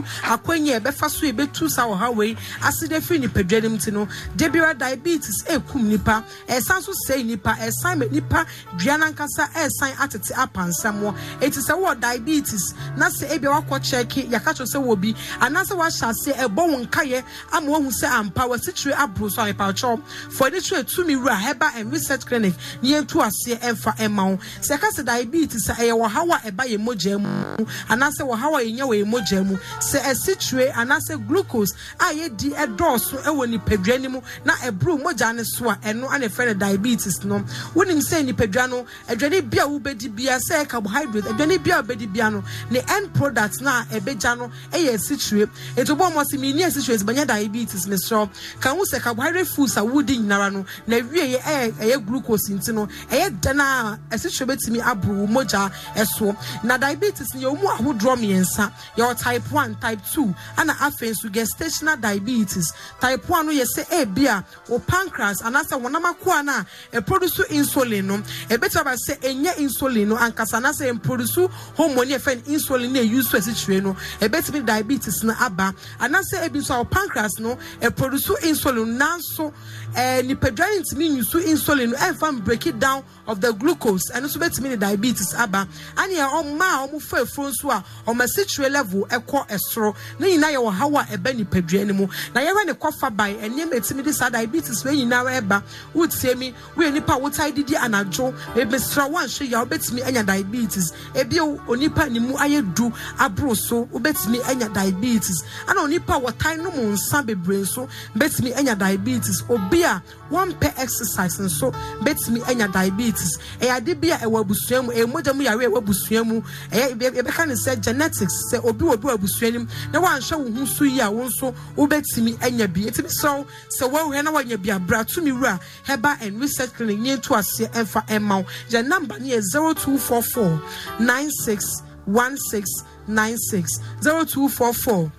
ebinom akwanya ɛbɛfa so ebetu saa ɔha wei ase de firi nipadua nim ti no. Debira diabetes ekum nipa ɛsan so sɛɛ nipa ɛsan ma nipa dua nankasa ɛsan atete apansamoɔ eti sɛ wɔ diabetes na sɛ ebi wakɔ kyɛke yaka kyerɛ sɛ wɔ bi anaasɛ wahyɛ ase ɛbɔ wɔn nkaeɛ ama wɔn sɛ ampa wɔsitiri aburo so a ɛpatwɛw fɔ ɛde twerɛ tumi wura heba and research clinic ne yɛn tu aseɛ ɛmfa ɛma wo. Sɛ ɛka diabetes ɛyɛ wɔhaw a ɛba yɛ mogya mu anaasɛ wɔhaw a yɛnya wɔ yɛ mogya mu sɛ ɛsitire anaasɛ glucose a yɛdi ɛdɔɔso ɛwɔ nipadua no mu na ɛburo mogya no so a ɛno ana ɛfrɛ no diabetes no. Wonim sɛ nipadua no aduane bi a wobɛdi bia sɛ carbohydrate aduane bi a wobɛdi bia no ne end product na ɛbɛgya no ɛyɛ asitire etu bɔ ɔmo si mi ni asitire bɛnyɛ diabetes mesrɛ kan ho sɛ carbohydrate foods a wodi nyinara no na wie yɛ ɛyɛ glucose nti no ɛyɛ dan a asitire bɛtumi aboro wo mogya ɛso. Na diabetes no yɛ ɔmo ahodoɔ mmiɛnsa. Yɛwɔ type one type two ɛna afei nso gestational diabetes. Type one no yɛ sɛ ebi a o pancreas anaasɛ wɔnam akoa no a ɛproduce insulin no? Ɛbɛtumi aba sɛ ɛnyɛ insulin no ankasa anaasɛ ɛmproduce hormone yɛ fɛ no insulin no ɛyi so asitire no. Ɛbɛtumi diabetes no aba. Anaasɛ ebi nso a o pancreas no ɛproduce insulin nanso ɛɛ nipadua no ntumi nyusu insulin no ɛnfa break down of the glucose. Ɛno nso bɛtumi ne diabetes aba. Anea ɔmo a ɔmo fa efuro nso a ɔmo asitire level ɛkɔ ɛsoro ne nyinaa yɛ ɔhaw a ɛbɛ nipadua no mu. Na yɛhwɛ ne kɔfa ban ɛnneɛma etimi de saa diabetes wei nyinaa ɛba. Wotie mi woyɛ nipa a wotaa didi anadwo. Ebesira wanhwɛ yia wobɛtumi anya diabetes. Ebi onipa ne mu ayɛ du aboro so wobɛtumi anya diabetes. Ana onipa a wɔtaa nom nsa bebree nso bɛtumi anya diabetes. Obi a wɔmpɛ exercise nso bɛtumi anya diabetes. Ɛyɛ ade bi a ɛwɔ abusua mu ɛyɛ mogya mu yare a ɛwɔ abusua mu. Ɛyɛ yɛbɛka ne sɛ genetics sɛ obi wɔ bi wɔ abusua nim na wanhwɛ wo ho so yi a wo nso wobɛtumi anya bi. Ɛtumi sɛ sɛ wɔhwɛ na wanya bi abra tumi wura herbal and research clinic nye nto aseɛ ɛmfa ɛma wo. Yɛ number no yɛ 0244 96 16 96 0244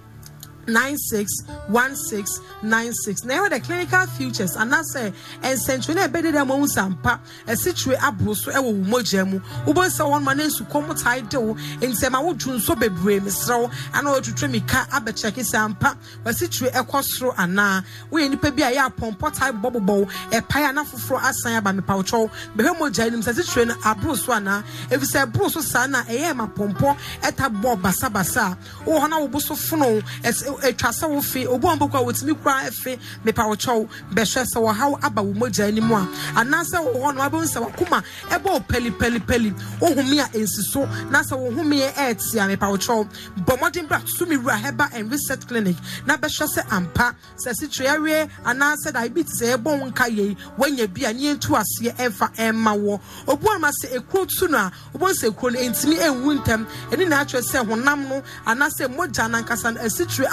961696 na ɛwɔ the clinical futures anaasɛ nsɛntwerɛ na ɛbɛde dɛ mo nsampa ɛsitire aboro so ɛwɔ wo mogya mu wobɔ sɛ wɔn ma ne nsukɔm tae de wo nsɛm a wodwu nso bebree mesrɛw ana wɔtwitwe mika abɛkyɛke sɛ ampa wɔsitire ɛkɔ soro anaa woyɛ nipa bi a ɛyɛ apɔmpɔ tae bɔbɔbɔ wo ɛpae ana foforɔ asan aba mepawotwɛw bɛhwɛ mogya anim sɛ sitire no aboro so anaa ɛfisɛ ɛboro so saa na ɛyɛ ma pɔmpɔ ɛta bɔ basabasa a wowɔ hɔ na wobo so fono ɛsɛ atwa sɛ wo fe obi wɔn bɔkɔ a wotumi kura efe mepawotwɛw bɛhwɛ sɛ wɔhaw aba wo mogya anim a anaasɛ wɔ hɔ no abɛn sɛ wakoma ɛbɔ wo pɛli pɛli pɛli ohumi a nsi so na sɛ wo humi yɛ ɛɛte a mepawotwɛw bɔ mmɔden bra sumi wura herbal and research clinic na bɛhwɛ sɛ ampa sɛ sitire awie anaasɛ diabetes a ɛbɔ wo nka yɛ wɔnya bi a ne yɛntu aseɛ ɛmfa ɛmma wɔ obi wɔn ma sɛ ekuro tu no a obi sɛ ekuro no ntumi ɛnwu ntɛm ɛni na atwerɛ sɛ honam no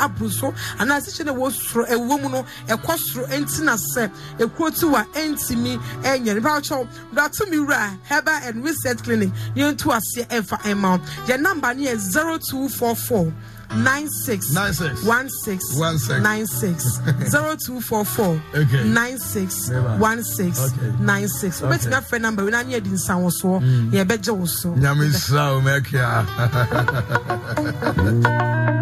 aboro so anaa asikyire na ɛwɔ soro ɛwɔ mu no ɛkɔ soro ɛnti na sɛ ekuro ti wa ɛntimi ɛnyɛ nipa akyɛw dɔtɔ mi wura herbal and research clinic yɛn to aseɛ ɛnfa ɛma yɛn namba no yɛ zero two four four. nine six Nine six. one six One six. nine six zero two four four Okay. nine six Never. one six Okay. nine six. Okay. Wobɛtumi afrɛ number wei na ne yɛde nsa wɔ soɔ mm. yɛbɛgye wo so nyame nhyira wo mɛkia